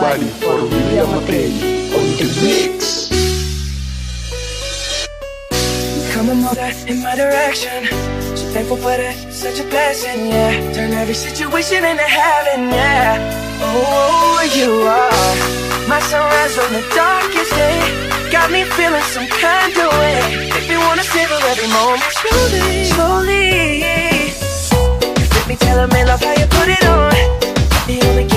nobody for the William Matei on the mix. Coming mother in my direction. So thankful for that, such a blessing, yeah. Turn every situation into heaven, yeah. Oh, you are my sunrise on the darkest day. Got me feeling some kind of way. Make me wanna savor every moment slowly, slowly. You fit me, tell me love how you put it on. The only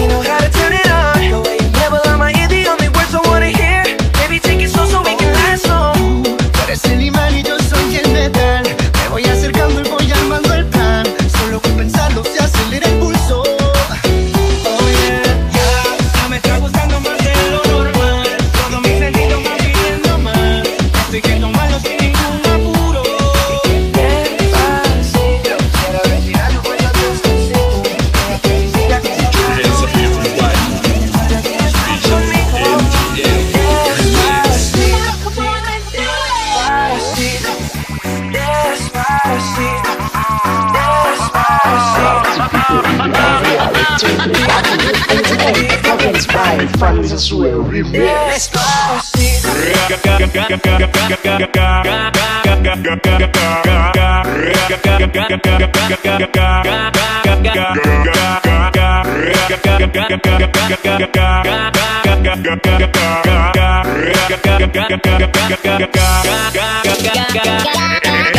Ga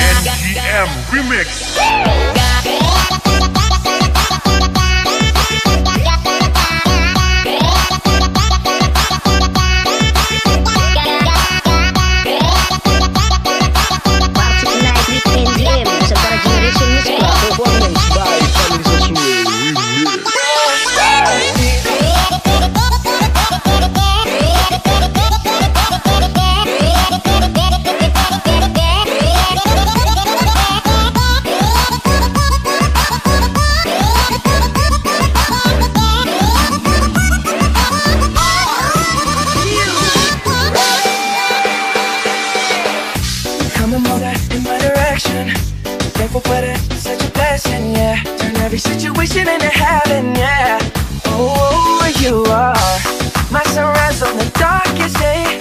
Remix. on the darkest day.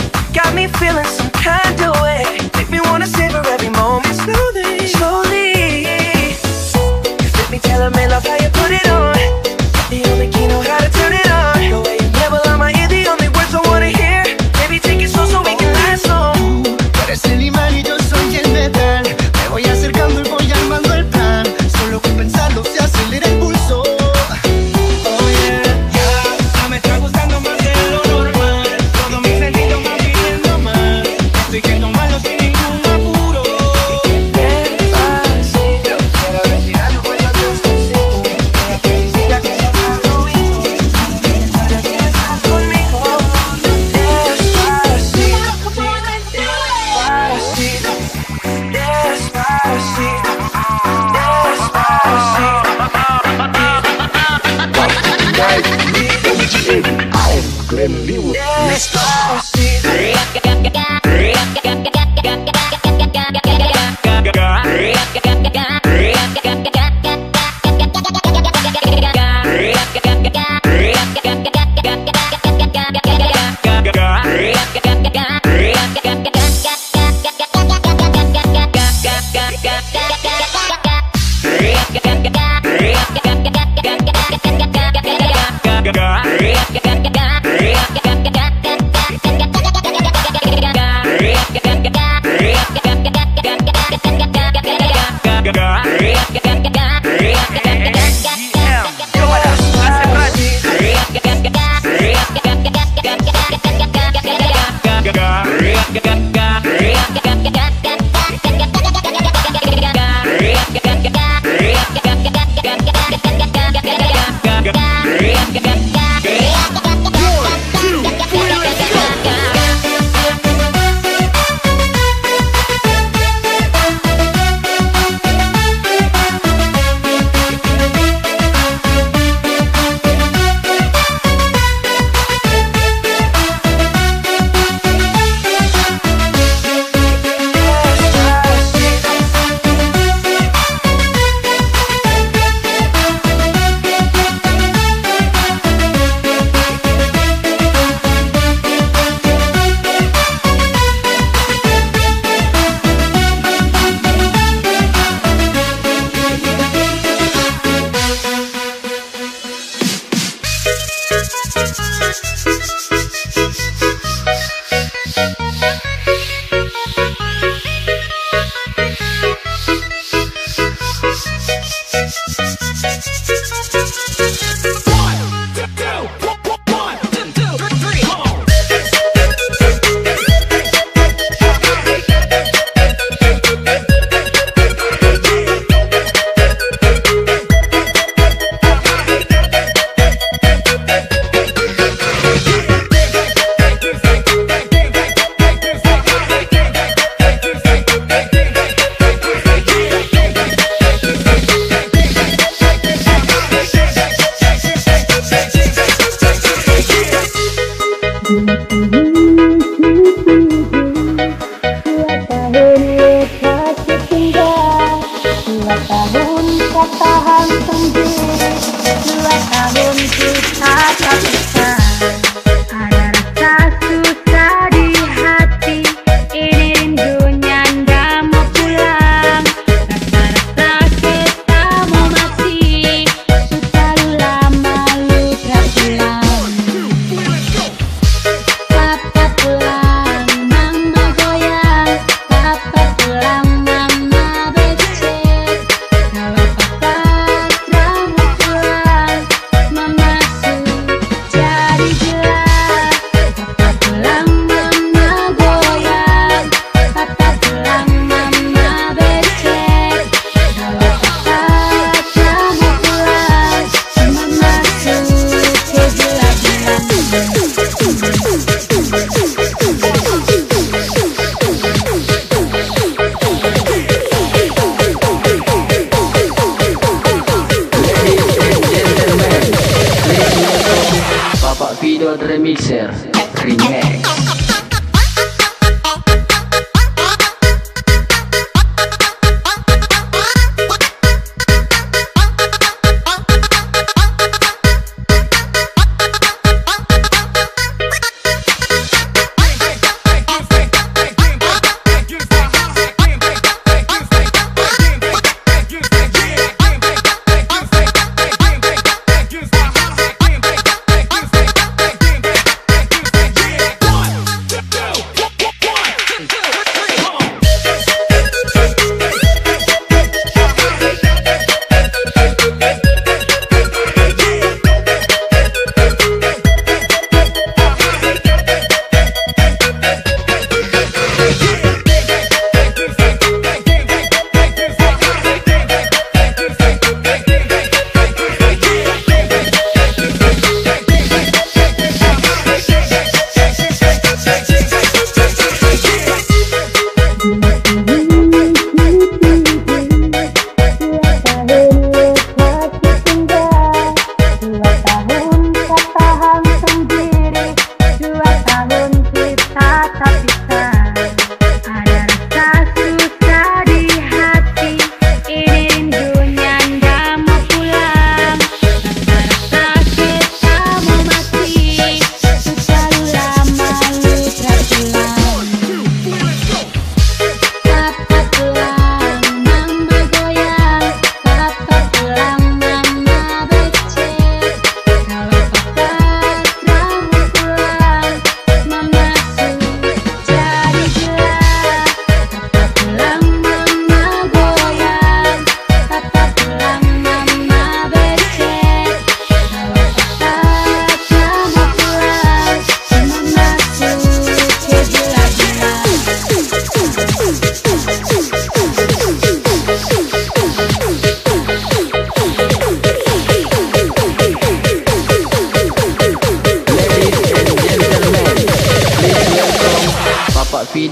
Let's go!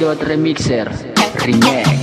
Pilot Remixer Remix